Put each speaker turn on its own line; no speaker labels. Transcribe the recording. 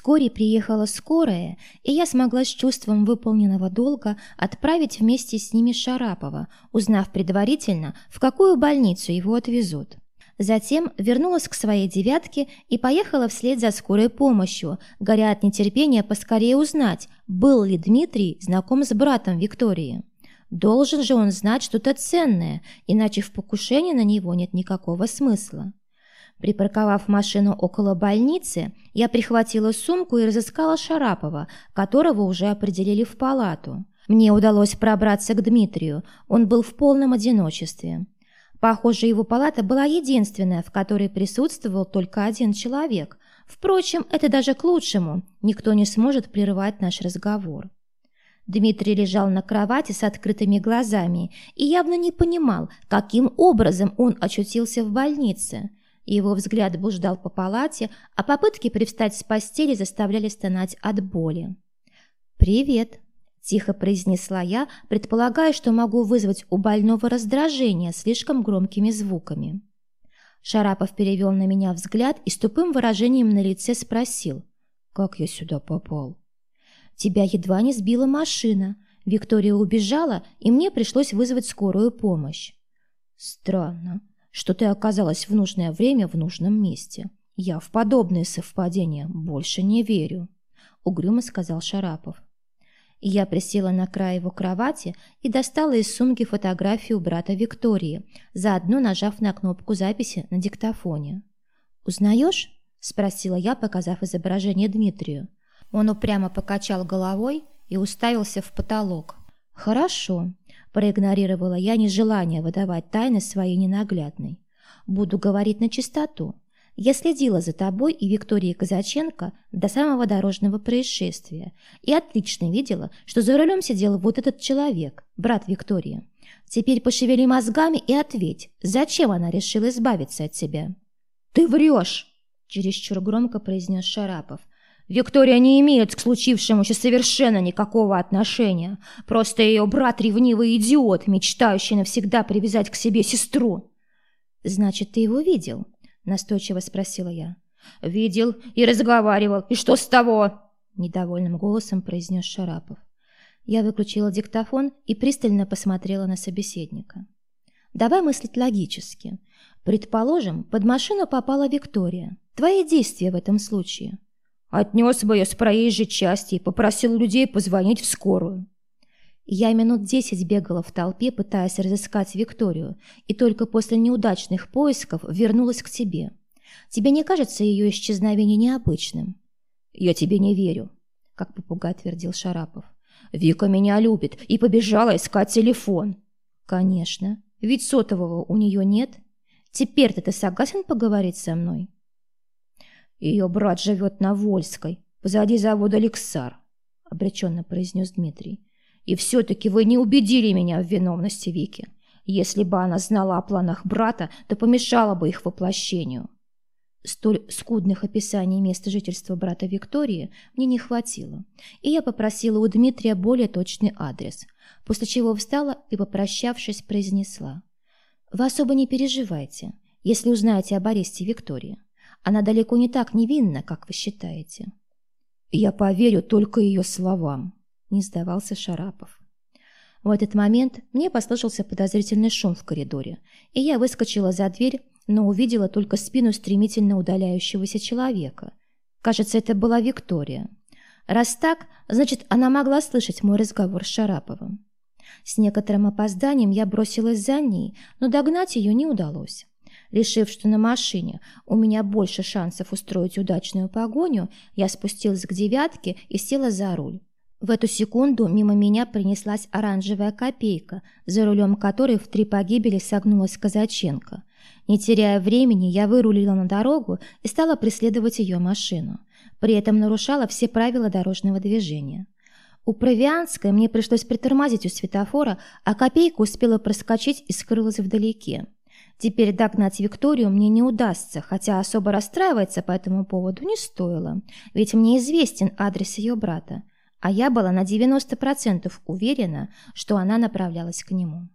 Вскоре приехала скорая, и я смогла с чувством выполненного долга отправить вместе с ними Шарапова, узнав предварительно, в какую больницу его отвезут. Затем вернулась к своей девятке и поехала вслед за скорой помощью, горя от нетерпения поскорее узнать, был ли Дмитрий знаком с братом Виктории. Должен же он знать что-то ценное, иначе в покушении на него нет никакого смысла. Припарковав машину около больницы, я прихватила сумку и разыскала Шарапова, которого уже определили в палату. Мне удалось пробраться к Дмитрию, он был в полном одиночестве. Похоже, его палата была единственная, в которой присутствовал только один человек. Впрочем, это даже к лучшему, никто не сможет прерывать наш разговор. Дмитрий лежал на кровати с открытыми глазами и явно не понимал, каким образом он очутился в больнице – его взгляд блуждал по палате, а попытки привстать с постели заставляли стонать от боли. «Привет», – тихо произнесла я, предполагая, что могу вызвать у больного раздражение слишком громкими звуками. Шарапов перевел на меня взгляд и с тупым выражением на лице спросил, «Как я сюда попал?» «Тебя едва не сбила машина. Виктория убежала, и мне пришлось вызвать скорую помощь». «Странно что ты оказалась в нужное время в нужном месте. Я в подобные совпадения больше не верю», — угрюмо сказал Шарапов. Я присела на край его кровати и достала из сумки фотографию брата Виктории, заодно нажав на кнопку записи на диктофоне. «Узнаешь?» – спросила я, показав изображение Дмитрию. Он упрямо покачал головой и уставился в потолок. «Хорошо. Проигнорировала я нежелание выдавать тайны своей ненаглядной. Буду говорить на чистоту. Я следила за тобой и Викторией Казаченко до самого дорожного происшествия и отлично видела, что за рулем сидел вот этот человек, брат Виктории. Теперь пошевели мозгами и ответь, зачем она решила избавиться от тебя? «Ты врешь!» – чересчур громко произнес Шарапов. Виктория не имеет к случившемуся совершенно никакого отношения. Просто ее брат ревнивый идиот, мечтающий навсегда привязать к себе сестру. «Значит, ты его видел?» – настойчиво спросила я. «Видел и разговаривал. И что с того?» – недовольным голосом произнес Шарапов. Я выключила диктофон и пристально посмотрела на собеседника. «Давай мыслить логически. Предположим, под машину попала Виктория. Твои действия в этом случае – Отнес бы ее с проезжей части и попросил людей позвонить в скорую. Я минут десять бегала в толпе, пытаясь разыскать Викторию, и только после неудачных поисков вернулась к тебе. Тебе не кажется ее исчезновение необычным? Я тебе не верю, как попугай твердил Шарапов. Вика меня любит и побежала искать телефон. Конечно, ведь сотового у нее нет. Теперь-то ты согласен поговорить со мной? Ее брат живет на Вольской, позади завода «Лексар», — обреченно произнес Дмитрий. «И все-таки вы не убедили меня в виновности Вики. Если бы она знала о планах брата, то помешала бы их воплощению». Столь скудных описаний места жительства брата Виктории мне не хватило, и я попросила у Дмитрия более точный адрес, после чего встала и, попрощавшись, произнесла. «Вы особо не переживайте, если узнаете об аресте Виктории. Она далеко не так невинна, как вы считаете. Я поверю только ее словам, не сдавался Шарапов. В этот момент мне послышался подозрительный шум в коридоре, и я выскочила за дверь, но увидела только спину стремительно удаляющегося человека. Кажется, это была Виктория. Раз так, значит, она могла слышать мой разговор с Шараповым. С некоторым опозданием я бросилась за ней, но догнать ее не удалось. Решив, что на машине у меня больше шансов устроить удачную погоню, я спустилась к девятке и села за руль. В эту секунду мимо меня принеслась оранжевая копейка, за рулем которой в три погибели согнулась Казаченко. Не теряя времени, я вырулила на дорогу и стала преследовать ее машину. При этом нарушала все правила дорожного движения. У Провианской мне пришлось притормозить у светофора, а копейка успела проскочить и скрылась вдалеке. Теперь догнать Викторию мне не удастся, хотя особо расстраиваться по этому поводу не стоило, ведь мне известен адрес ее брата, а я была на 90% уверена, что она направлялась к нему.